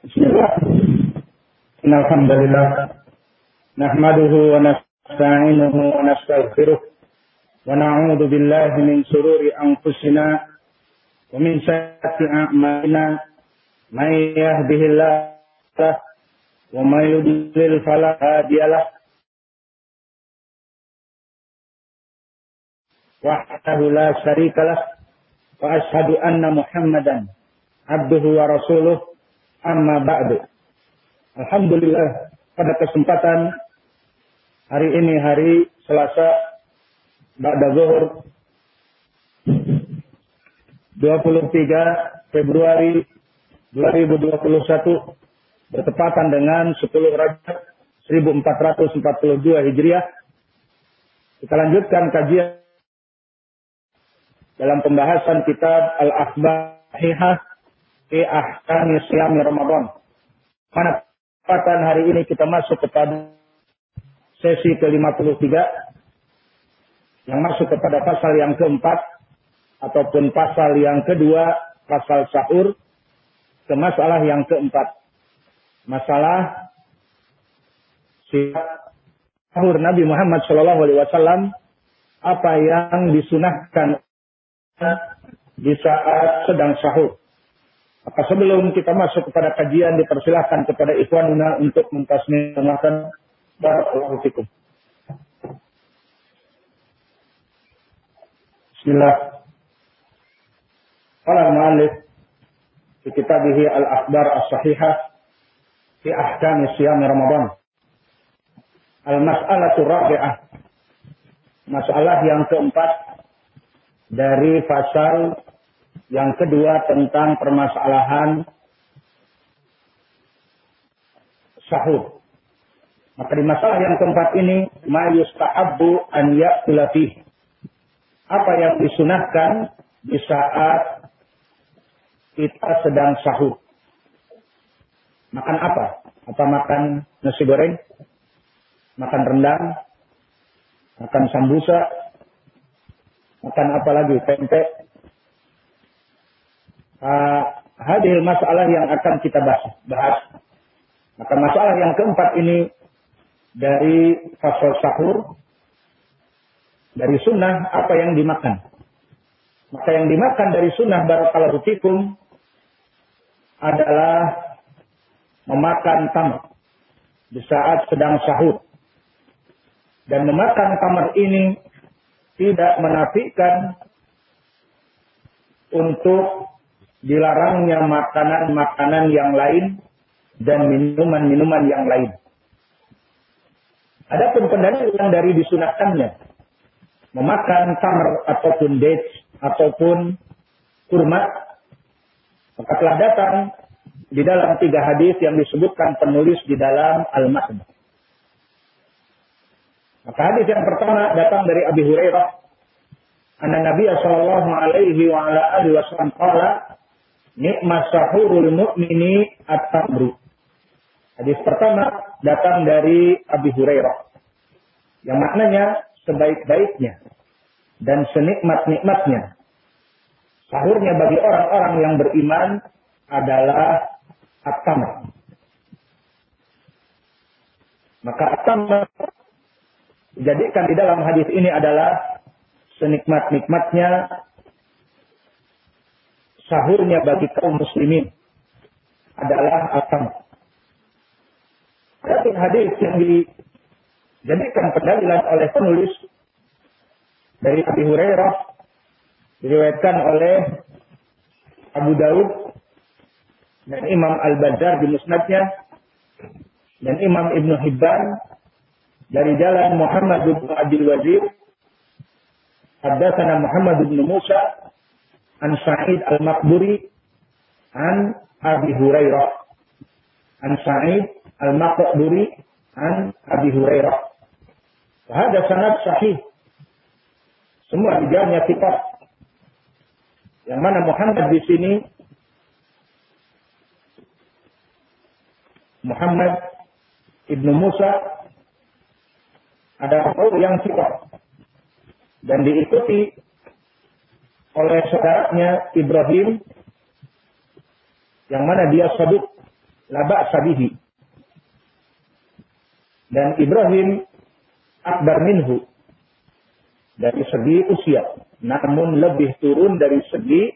بسم الله إن الحمد لله نحمده ونستعينه ونستغفره ونعوذ بالله من شرور أنفسنا ومن سيئات أعمالنا من يهده الله ومن يضلل فلا هادي له وحده لا شريك له وأشهد أن محمدا عبده ورسوله Amma ba'du. Alhamdulillah pada kesempatan hari ini hari Selasa Ba'da Zuhur 23 Februari 2021 bertepatan dengan 10 Rajab 1442 Hijriah. Kita lanjutkan kajian dalam pembahasan kitab Al-Akhbar Hihah fi Ahkam Islam Ramadan. Pada kesempatan hari ini kita masuk kepada sesi ke-53 yang masuk kepada pasal yang keempat ataupun pasal yang kedua, pasal sahur ke masalah yang keempat. Masalah sahur Nabi Muhammad Shallallahu Alaihi Wasallam apa yang disunahkan di saat sedang sahur. Maka sebelum kita masuk kepada kajian dipersilahkan kepada ikhwanuna untuk mentasmiahkan barakallahu fikum. Bismillah. Qala al-mu'allif fi kitabih al-akhbar as-sahihah fi ahkam siyam Ramadan. Al-mas'alatu rabi'ah. Masalah yang keempat dari pasal yang kedua tentang permasalahan sahur. Maka di masalah yang keempat ini, ma yustahabbu an ya'kula Apa yang disunahkan di saat kita sedang sahur. Makan apa? Apa makan nasi goreng? Makan rendang? Makan sambusa? Makan apa lagi? Tempe? Uh, masalah yang akan kita bahas. bahas. Maka masalah yang keempat ini dari fasal sahur, dari sunnah apa yang dimakan. Maka yang dimakan dari sunnah barakallahu fikum adalah memakan tamar di saat sedang sahur. Dan memakan tamar ini tidak menafikan untuk dilarangnya makanan-makanan yang lain dan minuman-minuman yang lain. Adapun pendalilan dari disunahkannya memakan tamar ataupun dates ataupun kurma maka telah datang di dalam tiga hadis yang disebutkan penulis di dalam Al-Masnad. Maka hadis yang pertama datang dari Abi Hurairah. Anna Nabi sallallahu alaihi wasallam nikmat sahurul mu'mini at-tamru. Hadis pertama datang dari Abi Hurairah. Yang maknanya sebaik-baiknya dan senikmat-nikmatnya. Sahurnya bagi orang-orang yang beriman adalah at-tamr. Maka at-tamr dijadikan di dalam hadis ini adalah senikmat-nikmatnya sahurnya bagi kaum muslimin adalah at-tamr. Tapi hadis yang dijadikan pendalilan oleh penulis dari Abi Hurairah diriwayatkan oleh Abu Daud dan Imam Al-Bazzar di musnadnya dan Imam Ibnu Hibban dari jalan Muhammad bin Abdul Wazir Haddatsana Muhammad bin Musa an Sa'id Al-Maqburi an Abi Hurairah an Sa'id Al-Maqburi an Abi Hurairah. Ada sanad sahih. Semua tiga kitab. Yang mana Muhammad di sini Muhammad Ibnu Musa ada orang yang sifat dan diikuti oleh saudaranya Ibrahim yang mana dia saduk laba sabihi. Dan Ibrahim akbar minhu dari segi usia, namun lebih turun dari segi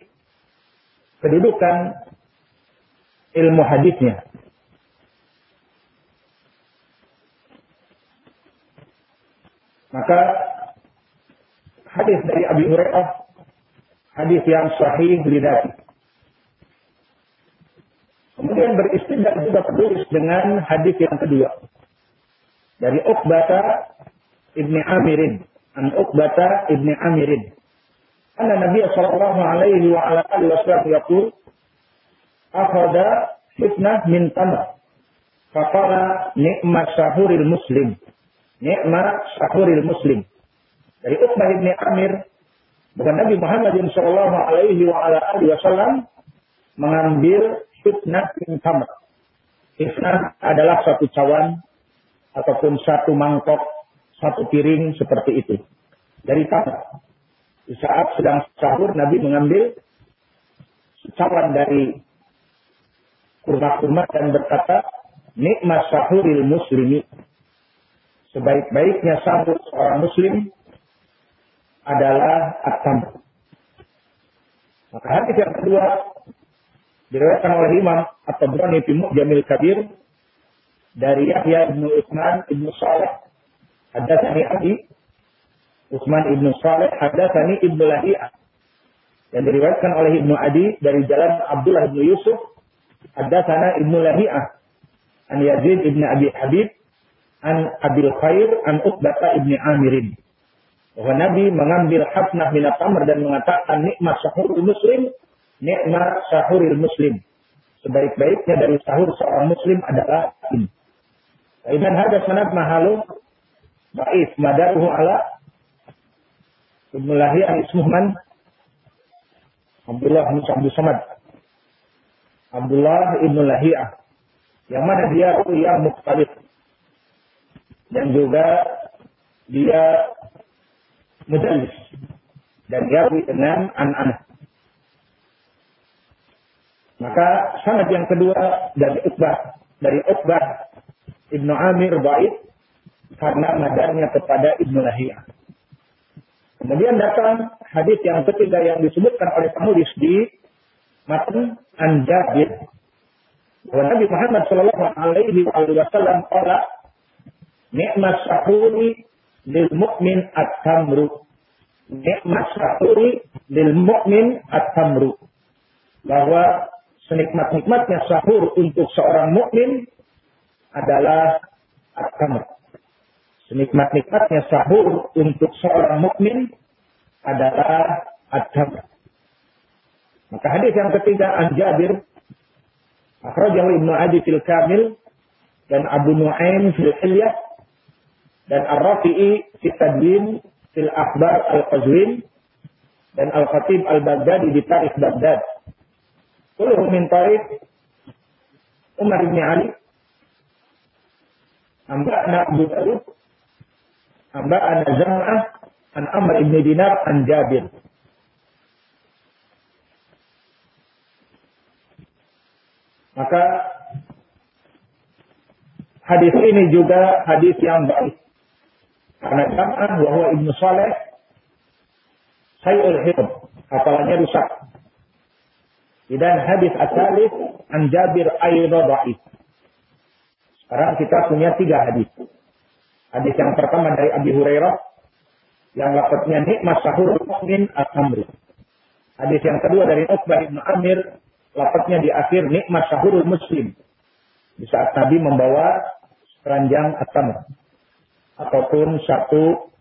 kedudukan ilmu hadisnya. Maka hadis dari Abi Hurairah hadis yang sahih lidati. Kemudian beristidlal juga tertulis dengan hadis yang kedua. Dari Uqbata ibni Amirin. An Uqbata ibni Amirin. Anna Nabi sallallahu alaihi wa ala alihi wasallam yaqul akhadha fitnah min tamr faqala ni'ma sahuril muslim. Ni'ma sahuril muslim. Dari Uqbah ibni Amir bukan Nabi Muhammad sallallahu alaihi wasallam mengambil fitnah min tamr fitnah adalah satu cawan ataupun satu mangkok, satu piring seperti itu. Dari tanah. Di saat sedang sahur Nabi mengambil cawan dari kurma-kurma dan berkata, Nikmat sahuril muslimi. Sebaik-baiknya sahur seorang muslim adalah atam. Maka hadis yang kedua diriwayatkan oleh Imam atau Brani Timur Jamil Kabir dari Yahya bin Utsman bin Saleh. Hadatsani Abi Utsman bin Saleh hadatsani Ibnu Lahiyah. Yang diriwayatkan oleh Ibnu Adi dari jalan Abdullah bin Yusuf hadatsana Ibnu Lahiyah an Yazid bin Abi Habib an Abil Khair an Uqbah bin Amirin bahwa Nabi mengambil hafnah min tamr dan mengatakan nikmat sahurul muslim nikmat sahurul muslim. Sebaik-baiknya dari sahur seorang muslim adalah ini Idan hada sanad mahalu baif madaruhu ala Ibnu Lahiyah ismuh man Abdullah bin Abdul Samad. Abdullah Ibnu Lahiyah yang mana dia yang mukhtalif. Dan juga dia mudallis dan dia dengan anak-anak. Maka sanad yang kedua dari Uqbah dari Uqbah Ibnu Amir baik karena madarnya kepada Ibnu Lahiyah. Kemudian datang hadis yang ketiga yang disebutkan oleh penulis di matan An-Jabir bahwa Nabi Muhammad Shallallahu Alaihi Wasallam kala nikmat sahuri lil mu'min at-tamru nikmat sahuri lil mu'min at-tamru bahwa senikmat-nikmatnya sahur untuk seorang mukmin adalah akamah. Senikmat-nikmatnya sahur untuk seorang mukmin adalah agama. Maka hadis yang ketiga an Jabir akhrajahu Ibnu Adi fil Kamil dan Abu Nuaim fil Hilyah dan Ar-Rafi'i fi Tadwin fil Akhbar Al-Qazwin dan Al-Khatib Al-Baghdadi di Tarikh Baghdad. Kulluhum min tarikh Umar bin Ali Amba'na Abu Dawud. Amba'na Zam'ah. An Amr ibn Dinar. An Jabir. Maka hadis ini juga hadis yang baik. Karena Zam'ah bahwa Ibnu Saleh Sayyul Hibb. Hafalannya rusak. Dan hadis asalif an Jabir Ayyudah Ba'id. Sekarang kita punya tiga hadis. Hadis yang pertama dari Abi Hurairah yang lafadznya nikmat sahur mukmin al-amri. Hadis yang kedua dari Uqbah bin Amir lafadznya di akhir nikmat sahur muslim. Di saat Nabi membawa keranjang atam ataupun satu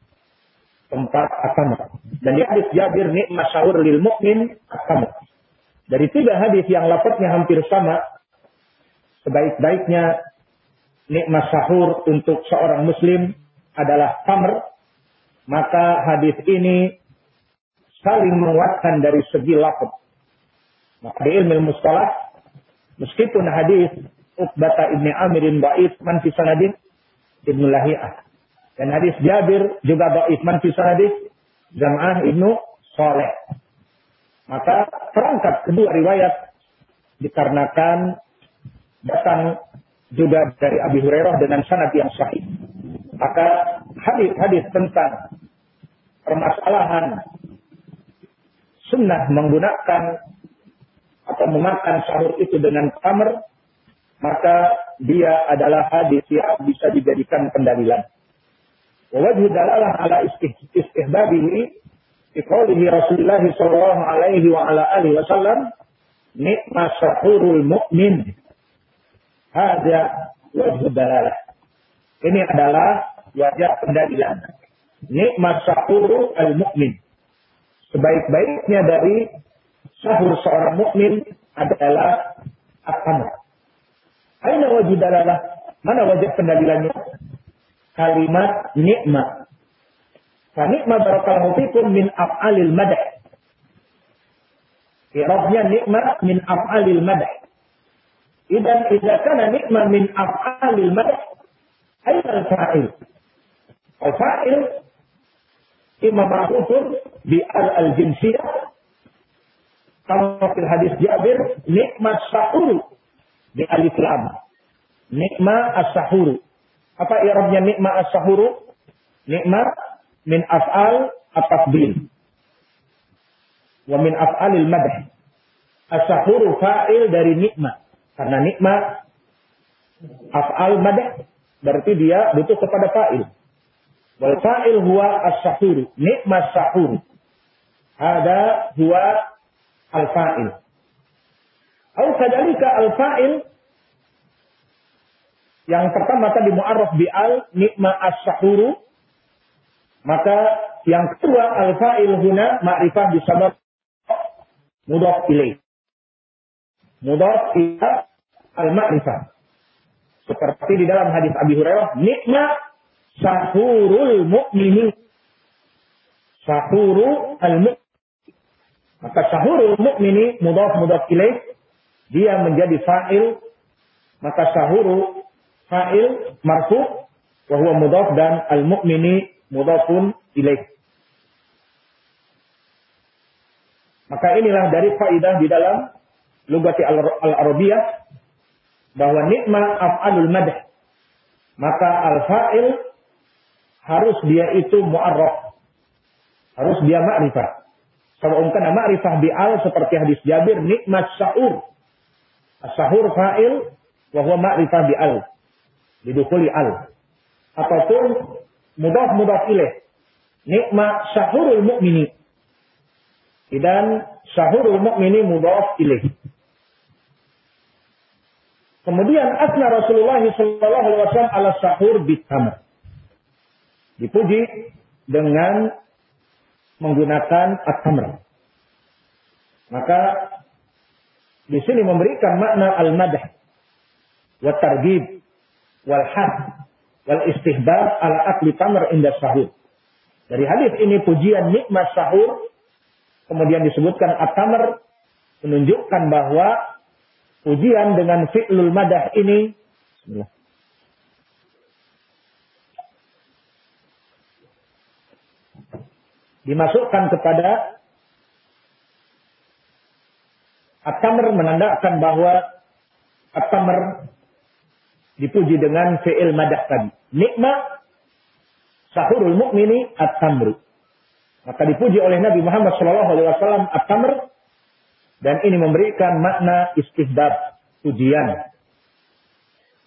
tempat atam. Dan di hadis Jabir nikmat sahur lil mukmin atam. Dari tiga hadis yang lafadznya hampir sama, sebaik-baiknya nikmat sahur untuk seorang muslim adalah tamr, maka hadis ini saling menguatkan dari segi lafaz. Maka di ilmu mustalah, meskipun hadis Uqbata ibni Amirin ba'if man fi. Dan hadis Jabir juga ba'if man sanadin Jam'ah ibnu Saleh. Maka perangkat kedua riwayat dikarenakan datang juga dari Abi Hurairah dengan sanad yang sahih. Maka hadis-hadis tentang permasalahan sunnah menggunakan atau memakan sahur itu dengan kamar, maka dia adalah hadis yang bisa dijadikan pendalilan. Wajib dalalah ala istihbabihi fi qawlihi Rasulullah sallallahu alaihi wa ala alihi wasallam nikmat sahurul mu'min. Hada wajib dalalah. Ini adalah wajah pendalilan. Nikmat sahurul al-mu'min. Sebaik-baiknya dari sahur seorang mukmin adalah apa? Aina wajib dalalah? Mana wajah pendalilannya? Kalimat nikmat. Fanikmat barakallahu fikum min af'alil madah. Irabnya nikmat min af'alil madah. Idan idza kana nikmat min af'alil madah, aina al-fa'il? Al-fa'il imma ma'rufun bi al-jinsiyah kama fil hadis Jabir nikmat sahur di alif lam nikmat as-sahur apa i'rabnya nikmat as-sahur nikmat min af'al at-tafdil wa min af'alil madh as-sahur fa'il dari nikmat karena nikmat af'al madh berarti dia butuh kepada fa'il Wal fa'il huwa as-sahur. Nikmat sahur. Ada huwa al-fa'il. Au kadalika al-fa'il yang pertama tadi mu'arraf bi al nikma as-sahuru maka yang kedua al-fa'il huna ma'rifah disabab mudhaf ilaih. Mudhaf ila al-ma'rifah. Seperti di dalam hadis Abi Hurairah, nikmat sahurul mu'mini. Sahuru al-mu'min. Maka sahurul mu'mini mudaf mudaf ilaih dia menjadi fa'il maka sahuru fa'il marfu wa huwa mudaf dan al-mu'mini mudafun ilaih. Maka inilah dari faidah di dalam lugati al-arabiyah bahwa nikma af'alul madah. Maka al-fa'il harus dia itu mu'arraf. Harus dia ma'rifah. Kalau kana ma'rifah bi'al seperti hadis Jabir, nikmat sahur. As-sahur fa'il, wahwa ma'rifah bi'al. Didukuli al. Ataupun mudaf-mudaf ilaih. Nikmat sahurul mu'mini. Dan sahurul mu'mini mudaf ilaih. Kemudian asna Rasulullah sallallahu alaihi wasallam ala sahur bitamr dipuji dengan menggunakan at-tamr. Maka di sini memberikan makna al-madah wa targhib wal had wal istihbab ala akli tamr inda sahur. Dari hadis ini pujian nikmat sahur kemudian disebutkan at-tamr menunjukkan bahwa pujian dengan fi'lul madah ini dimasukkan kepada At-tamr menandakan bahwa At-tamr dipuji dengan fi'il madah tadi. Nikmat sahurul mukmini at-tamr. Maka dipuji oleh Nabi Muhammad SAW at-tamr dan ini memberikan makna istihbab pujian.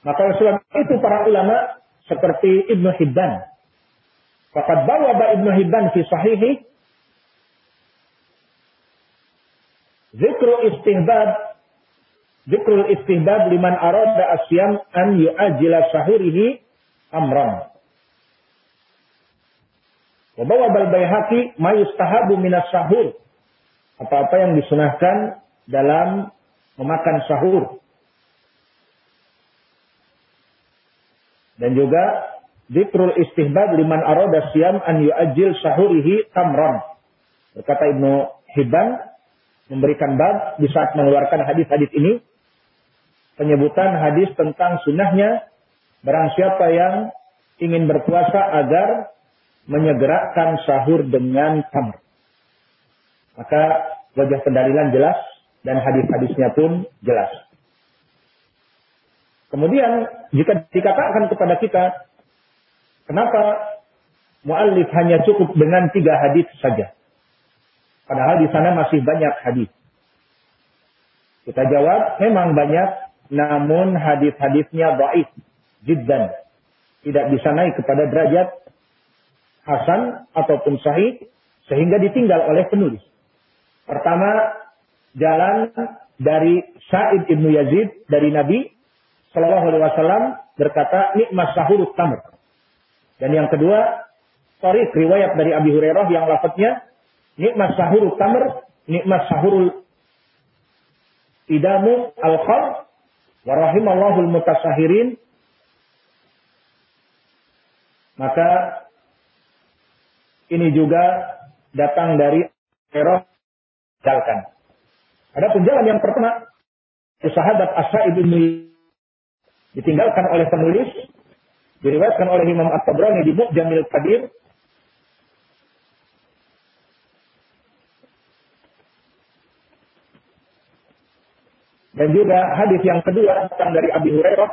Maka oleh itu para ulama seperti Ibnu Hibban Fakat bawa Ibnu Hibban fi sahihi Zikru istihbab Zikrul istihbab liman arada asyam an yu'ajila sahurihi amran. Wabawa bal bayhaqi ma yustahabu minas sahur. Apa-apa yang disunahkan dalam memakan sahur. Dan juga Dikrul istihbab liman arada siyam an yu'ajil sahurihi tamran. Berkata Ibnu Hibban memberikan bab di saat mengeluarkan hadis-hadis ini penyebutan hadis tentang sunnahnya barang siapa yang ingin berpuasa agar menyegerakan sahur dengan tamr. Maka wajah pendalilan jelas dan hadis-hadisnya pun jelas. Kemudian jika dikatakan kepada kita, kenapa muallif hanya cukup dengan tiga hadis saja? Padahal di sana masih banyak hadis. Kita jawab, memang banyak, namun hadis-hadisnya baik, jiddan. Tidak bisa naik kepada derajat hasan ataupun sahih, sehingga ditinggal oleh penulis. Pertama, jalan dari Sa'id ibnu Yazid dari Nabi Shallallahu Alaihi Wasallam berkata nikmat sahur tamr. Dan yang kedua, sorry riwayat dari Abi Hurairah yang lafadznya nikmat sahur tamr, nikmat sahurul idamu al-khar wa rahimallahu mutasahirin maka ini juga datang dari error jalan. Ada jalan yang pertama. Sahabat Asa ibn ditinggalkan oleh penulis diriwayatkan oleh Imam At-Tabrani di Mu'jamil Qadir Dan juga hadis yang kedua datang dari Abi Hurairah.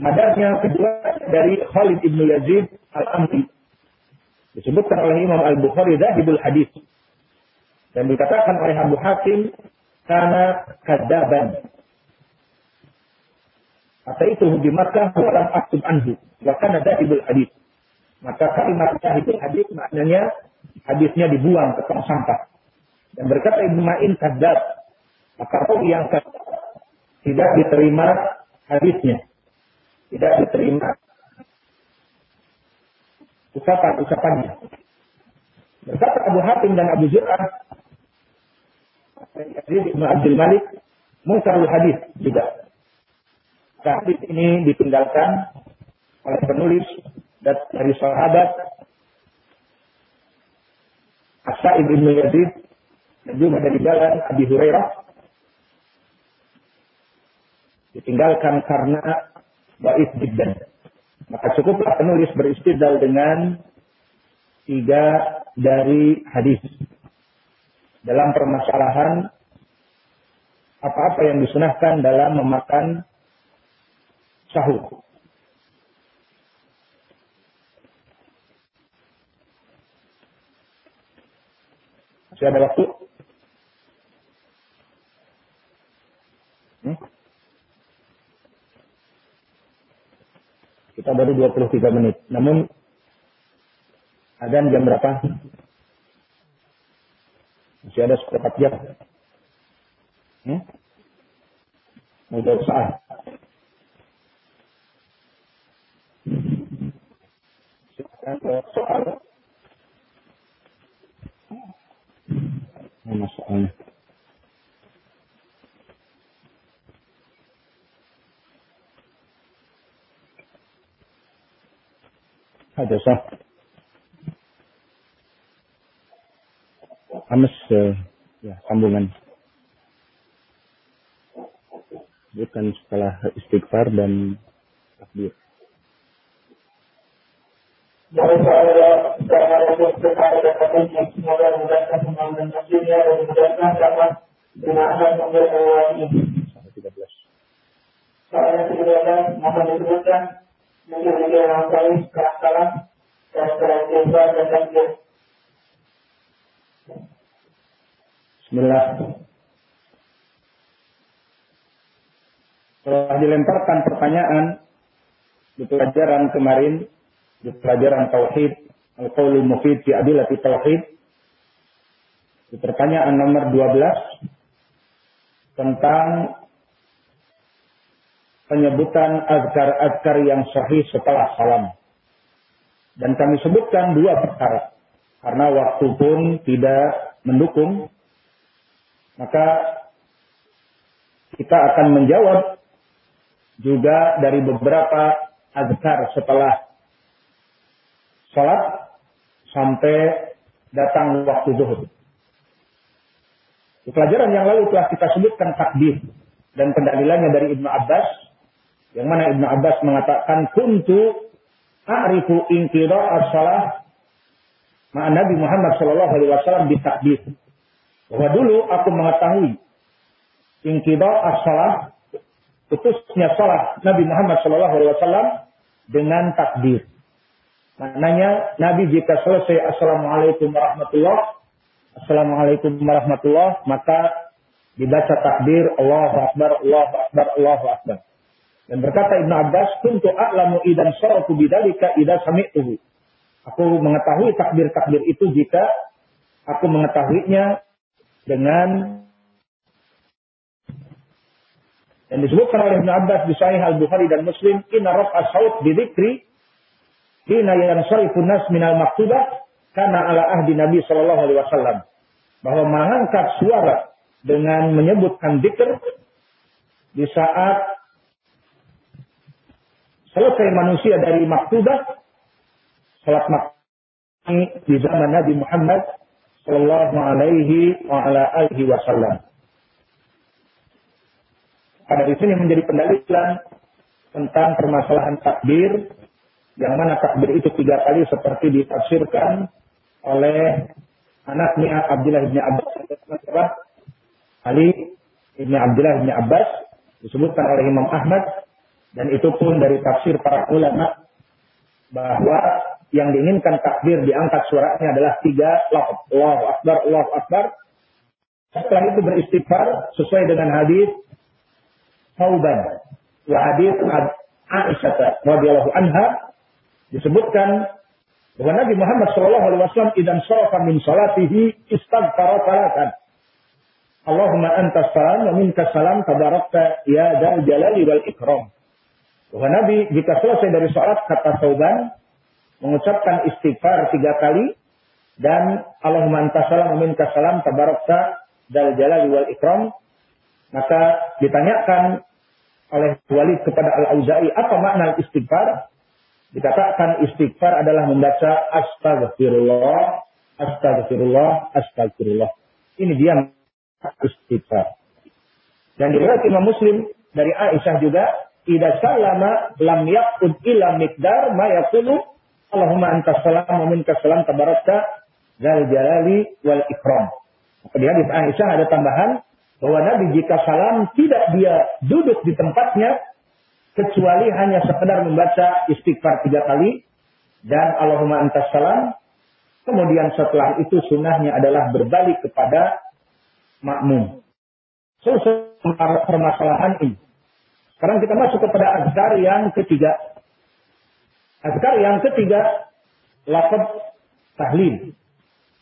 Madarnya kedua dari Khalid ibn Yazid al-Amri. Disebutkan oleh Imam Al-Bukhari Zahibul Hadis. Dan dikatakan oleh Abu Hakim karena kadaban. Kata itu di Makkah dalam aktub anhu. Ada ibul hadis. Maka kalimat itu hadis maknanya hadisnya dibuang ke tong sampah. Dan berkata Ibnu Ma'in kadzab. Maka rawi yang tidak diterima hadisnya. Tidak diterima ucapan-ucapannya. Berkata Abu Hatim dan Abu Zur'ah Yazid Ibn Abdul Malik Mungkarul hadis juga. Hadis ini ditinggalkan oleh penulis dari sahabat Asa ibn Yazid dan juga dari jalan Abi Hurairah ditinggalkan karena baik jiddan. Maka cukuplah penulis beristidlal dengan tiga dari hadis dalam permasalahan apa-apa yang disunahkan dalam memakan sahur. Masih ada waktu? Hmm? Kita baru 23 menit. Namun ada jam berapa? Masih ada seperempat jam. Hmm? Udah saat. soal. Mana soalnya? Ada sah. Ames uh, ya sambungan. Bukan setelah istighfar dan takbir. Saya semoga memudahkan pembangunan masjidnya dan memudahkan dapat binaan ini. Sampai 13. Soal yang ke mohon disebutkan memiliki yang baik, keakalan, dan kelanjutan dan takdir. Bismillah. Setelah dilemparkan pertanyaan di pelajaran kemarin, di pelajaran Tauhid, Al-Qawlul Mufid fi Adilati Tauhid, di pertanyaan nomor 12, tentang penyebutan azkar-azkar yang sahih setelah salam. Dan kami sebutkan dua perkara. Karena waktu pun tidak mendukung, maka kita akan menjawab juga dari beberapa azkar setelah salat sampai datang waktu zuhur. Di pelajaran yang lalu telah kita sebutkan takbir dan pendalilannya dari Ibnu Abbas yang mana Ibnu Abbas mengatakan kuntu a'rifu inqidha as-salah ma'a Nabi Muhammad sallallahu alaihi wasallam takbir. Bahwa dulu aku mengetahui ingkidha as-salah putusnya salat Nabi Muhammad sallallahu alaihi wasallam dengan takbir. Maknanya Nabi jika selesai Assalamualaikum warahmatullah Assalamualaikum warahmatullah maka dibaca takbir Allahu Akbar, Allahu Akbar, Allahu Akbar. Dan berkata Ibnu Abbas, "Kuntu a'lamu idan syaratu bidzalika idza sami'tuhu." Aku mengetahui takbir-takbir itu jika aku mengetahuinya dengan dan disebutkan oleh Ibnu Abbas di Sahih Al-Bukhari dan Muslim, "Inna raf'a saut bi dzikri hina yansarifu nas minal maktubah karena ala ahdi Nabi Shallallahu Alaihi Wasallam bahwa mengangkat suara dengan menyebutkan dikir di saat selesai manusia dari maktubah, salat maktubah di zaman Nabi Muhammad Sallallahu Alaihi wa ala alihi Wasallam. Pada di sini menjadi pendalilan tentang permasalahan takbir, yang mana takbir itu tiga kali seperti ditafsirkan oleh anaknya Abdullah bin Abbas Ali ibn Abdullah bin Abbas disebutkan oleh Imam Ahmad dan itu pun dari tafsir para ulama bahwa yang diinginkan takbir diangkat suaranya adalah tiga lafaz Allahu Akbar Allahu Akbar setelah itu beristighfar sesuai dengan hadis Tauban wa hadis Aisyah radhiyallahu anha disebutkan bahwa Nabi Muhammad Shallallahu Alaihi Wasallam idan sarafa min salatihi istaghfara salatan. Allahumma anta salam wa minka salam tabarakta ya dal jalali wal ikram. Bahwa Nabi jika selesai dari sholat kata Sauban mengucapkan istighfar tiga kali dan Allahumma anta salam wa minka salam tabarakta dal jalali wal ikram maka ditanyakan oleh Walid kepada Al-Auza'i apa makna istighfar Dikatakan istighfar adalah membaca astagfirullah, astagfirullah, astagfirullah. Ini dia istighfar. Dan diriwayat Imam Muslim dari Aisyah juga, "Idza salama lam yaqud ila miqdar ma yaqulu Allahumma antas salam wa minkas salam tabarakta zal jalali wal ikram." Maka di hadis Aisyah ada tambahan bahwa Nabi jika salam tidak dia duduk di tempatnya, kecuali hanya sekedar membaca istighfar tiga kali dan Allahumma antas salam. Kemudian setelah itu sunnahnya adalah berbalik kepada makmum. Selesai permasalahan ini. Sekarang kita masuk kepada azkar yang ketiga. Azkar yang ketiga, lafaz tahlil.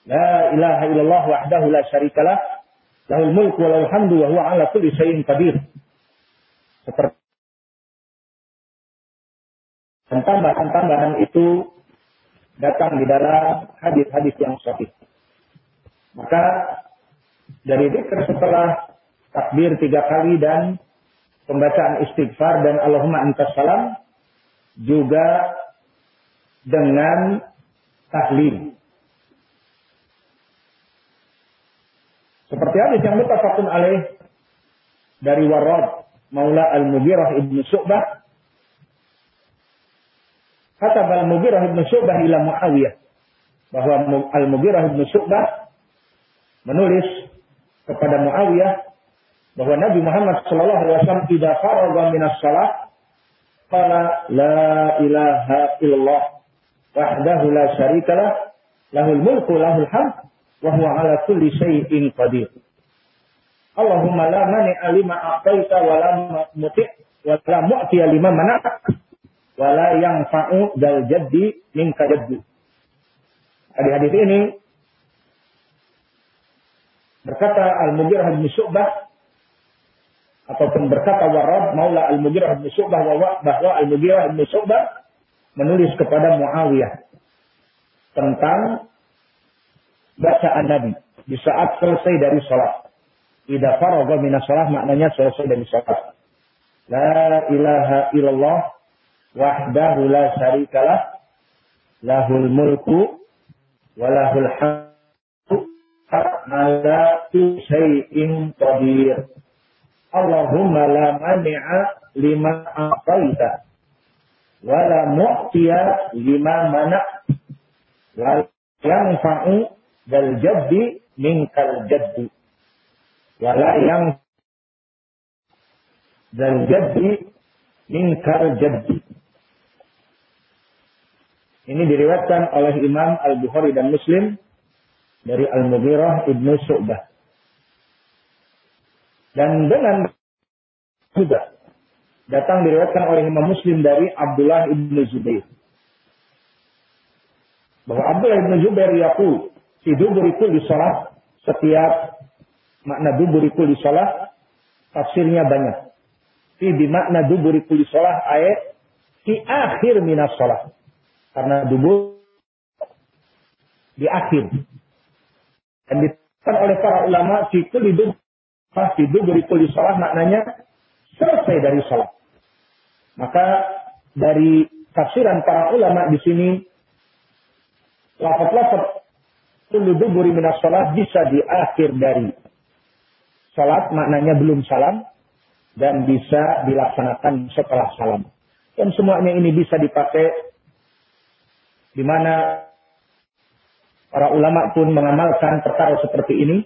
La ilaha illallah wahdahu la syarikalah. Lahul mulku wa lahul hamdu wa huwa ala kulli syai'in qadir. Seperti dan tambahan-tambahan itu datang di dalam hadis-hadis yang sahih. Maka dari zikir setelah takbir tiga kali dan pembacaan istighfar dan Allahumma antas salam juga dengan tahlil. Seperti hadis yang mutafakun alaih dari Warad Maula Al-Mughirah Ibnu Syu'bah Kata Al-Mughirah bin Syu'bah ila Muawiyah. Bahwa Al-Mughirah bin Syu'bah menulis kepada Muawiyah bahwa Nabi Muhammad sallallahu alaihi wasallam tidak faragha minas salat qala la ilaha illallah wahdahu la syarikalah lahul mulku lahul hamd wa huwa ala kulli syai'in qadir. Allahumma la mani alima a'taita wa la muti' wa la mu'ti lima mana'ak wala yang fa'u dal jaddi minka jaddi. Hadis-hadis ini berkata Al-Mughirah bin Syu'bah ataupun berkata Warab Maula Al-Mughirah bin Syu'bah bahwa Al-Mughirah bin Syu'bah menulis kepada Muawiyah tentang bacaan Nabi di saat selesai dari sholat. Ida faragha minas sholat maknanya selesai dari sholat. La ilaha illallah wahdahu la syarikalah lahul mulku wa lahul hamdu ala syai'in qadir Allahumma la mani'a lima a'taita wa la mu'tiya lima mana' wa yanfa'u dal jaddi minkal jaddi wa la yang dan jaddi minkal jaddi. Ini diriwayatkan oleh Imam Al-Bukhari dan Muslim dari Al-Mughirah Ibnu Syu'bah. Dan dengan juga datang diriwayatkan oleh Imam Muslim dari Abdullah Ibnu Zubair. Bahwa Abdullah Ibnu Zubair yaqul, si duburiku di salat setiap makna duburiku di salat tafsirnya banyak. Fi makna duburiku di salat ayat di akhir minas salat. Karena dubur di akhir. Dan ditekan oleh para ulama, situ hidup pasti dubur di sholat maknanya selesai dari sholat. Maka dari tafsiran para ulama di sini, lafaz-lafaz kullu duburi minas sholat bisa di akhir dari sholat, maknanya belum salam, dan bisa dilaksanakan setelah salam. Dan semuanya ini bisa dipakai di mana para ulama pun mengamalkan perkara seperti ini.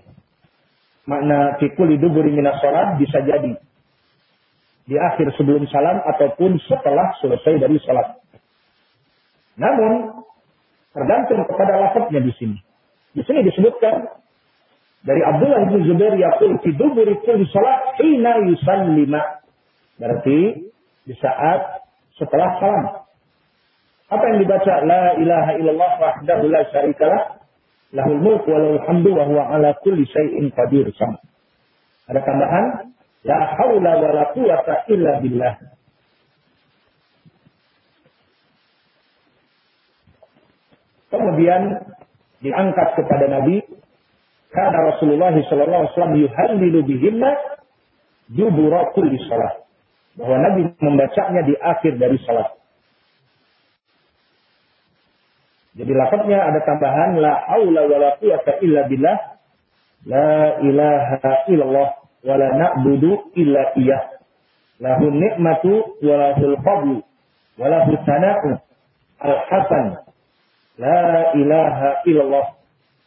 Makna fikul duburi minas sholat bisa jadi di akhir sebelum salam ataupun setelah selesai dari sholat. Namun tergantung kepada lafadznya di sini. Di sini disebutkan dari Abdullah bin Zubair yaqul fi duburi kulli salat hina yusallima. Berarti di saat setelah salam. Apa yang dibaca? La ilaha illallah wahdahu la syarikalah. Lahul mulk wa lahul hamdu wa huwa ala kulli syai'in qadir. Sama. Ada tambahan? La haula wa la quwata illa billah. Kemudian diangkat kepada Nabi karena Rasulullah sallallahu alaihi wasallam yuhallilu bihinna dubura kulli salat. Bahwa Nabi membacanya di akhir dari salat. Jadi lafadznya ada tambahan la haula wala quwata illa billah. La ilaha illallah wa la na'budu illa iyyah. Lahu ni'matu wa lahul fadlu wa lahu sana'u al-hasan. La ilaha illallah.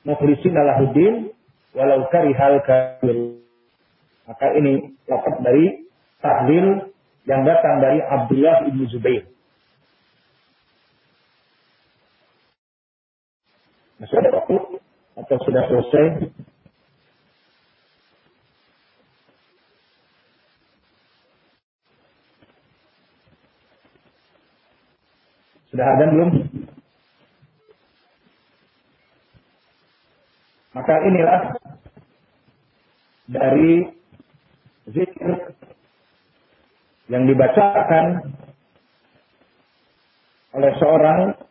Mukhlisina lahuddin walau karihal kafir. Maka ini lafaz dari tahlil yang datang dari Abdullah ibnu Zubair. Masih ada waktu? Atau sudah selesai? Sudah ada belum? Maka inilah dari zikir yang dibacakan oleh seorang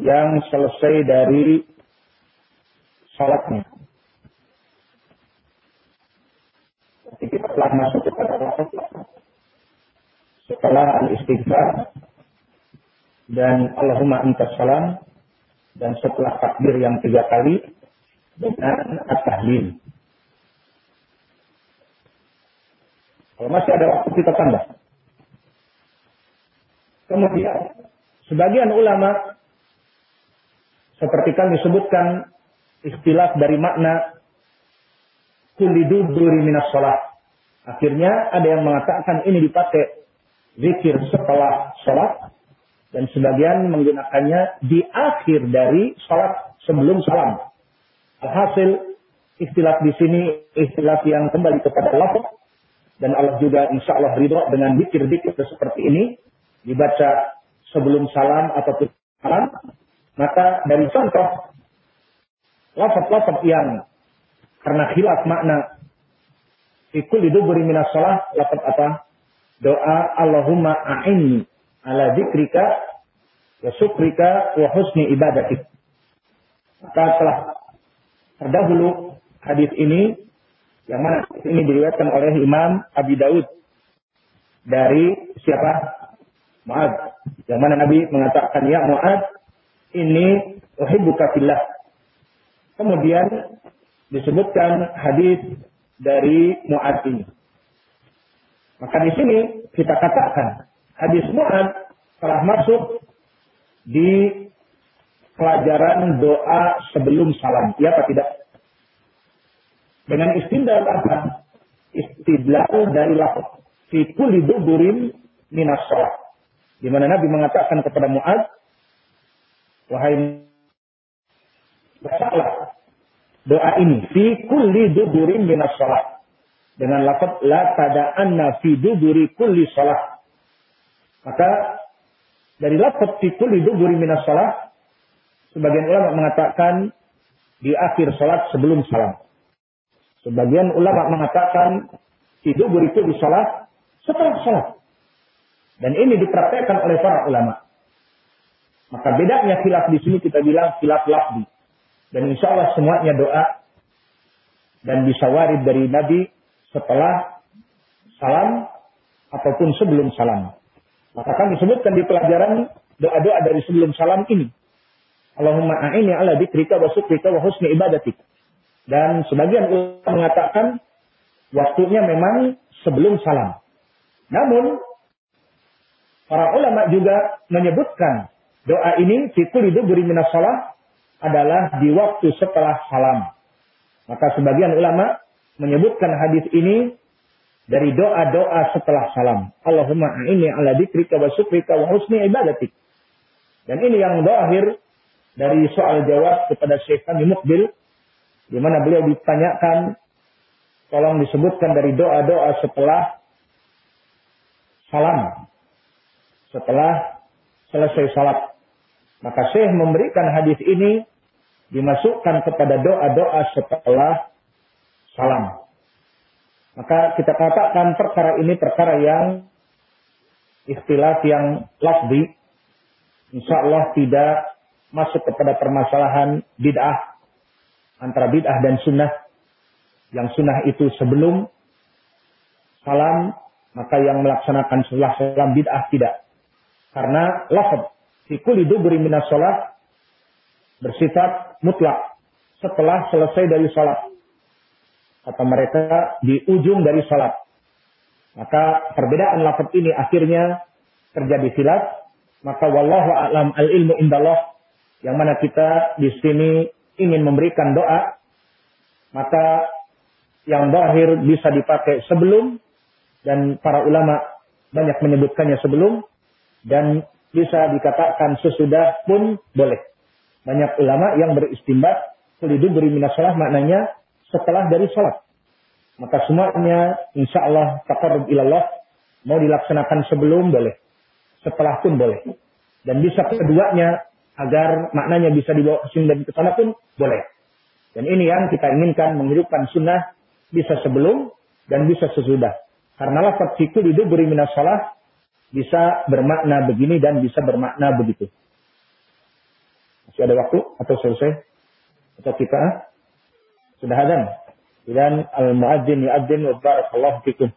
yang selesai dari sholatnya. Jadi kita telah masuk kepada waktu setelah al-istighfar dan Allahumma antas salam dan setelah takbir yang tiga kali dengan at-tahlil. Kalau masih ada waktu kita tambah. Kemudian sebagian ulama seperti kami sebutkan istilah dari makna kulidu duri minas sholat. Akhirnya ada yang mengatakan ini dipakai zikir setelah sholat dan sebagian menggunakannya di akhir dari sholat sebelum salam. Alhasil istilah di sini istilah yang kembali kepada Allah dan Allah juga insya Allah ridho dengan zikir-zikir seperti ini dibaca sebelum salam ataupun maka dari contoh lafaz-lafaz yang karena khilaf makna ikul duburi minas salah lafaz apa? Doa Allahumma a'inni ala dzikrika wa syukrika wa husni ibadatik. Maka telah terdahulu hadis ini yang mana ini diriwayatkan oleh Imam Abi Daud dari siapa? Muad. Yang mana Nabi mengatakan ya Muad ini uhibbuka fillah. Kemudian disebutkan hadis dari Mu'ad ini. Maka di sini kita katakan hadis Mu'ad telah masuk di pelajaran doa sebelum salam. Ya apa tidak? Dengan istidlal apa? Istidlal dari lafaz. fi kulli duburin minas. Di mana Nabi mengatakan kepada Mu'ad, wahai bersalah doa ini fi kulli duburin minas sholat. Dengan lafaz la tada'anna fi duburi kulli sholat. Maka dari lafaz fi kulli duburi minas sholat, sebagian ulama mengatakan di akhir sholat sebelum salam. Sebagian ulama mengatakan fi duburi kulli sholat setelah sholat. Dan ini dipraktekkan oleh para ulama. Maka bedanya khilaf di sini kita bilang khilaf lafzi. Dan insya Allah semuanya doa dan bisa warid dari Nabi setelah salam ataupun sebelum salam. Maka kami sebutkan di pelajaran doa-doa dari sebelum salam ini. Allahumma a'ini ala dikrika wa syukrika wa husni ibadatik. Dan sebagian ulama mengatakan waktunya memang sebelum salam. Namun para ulama juga menyebutkan doa ini fikul itu beri minas salah adalah di waktu setelah salam. Maka sebagian ulama menyebutkan hadis ini dari doa-doa setelah salam. Allahumma a'inni ala dikrika wa syukrika wa husni ibadatik. Dan ini yang doahir dari soal jawab kepada Syekh Kami Mukbil. Di mana beliau ditanyakan, tolong disebutkan dari doa-doa setelah salam. Setelah selesai salat. Maka Syekh memberikan hadis ini dimasukkan kepada doa-doa setelah salam. Maka kita katakan perkara ini perkara yang istilah yang lafzi. Insya Allah tidak masuk kepada permasalahan bid'ah. Antara bid'ah dan sunnah. Yang sunnah itu sebelum salam. Maka yang melaksanakan setelah salam bid'ah tidak. Karena lafaz. Fikul dubri minas sholat bersifat mutlak setelah selesai dari sholat. Kata mereka di ujung dari sholat. Maka perbedaan lafaz ini akhirnya terjadi silat. Maka wallahu a'lam al-ilmu indallah. Yang mana kita di sini ingin memberikan doa. Maka yang terakhir bisa dipakai sebelum. Dan para ulama banyak menyebutkannya sebelum. Dan bisa dikatakan sesudah pun boleh. Banyak ulama yang beristimbat kulidu beri minasalah maknanya setelah dari sholat. Maka semuanya insya Allah takarub ilallah mau dilaksanakan sebelum boleh. Setelah pun boleh. Dan bisa keduanya agar maknanya bisa dibawa ke sini dan ke sana pun boleh. Dan ini yang kita inginkan menghidupkan sunnah bisa sebelum dan bisa sesudah. Karena lafaz fikul itu beri minasalah bisa bermakna begini dan bisa bermakna begitu. Masih ada waktu atau selesai? Atau kita sudah ada? Dan al-muadzin yu'adzin wa barakallahu fikum.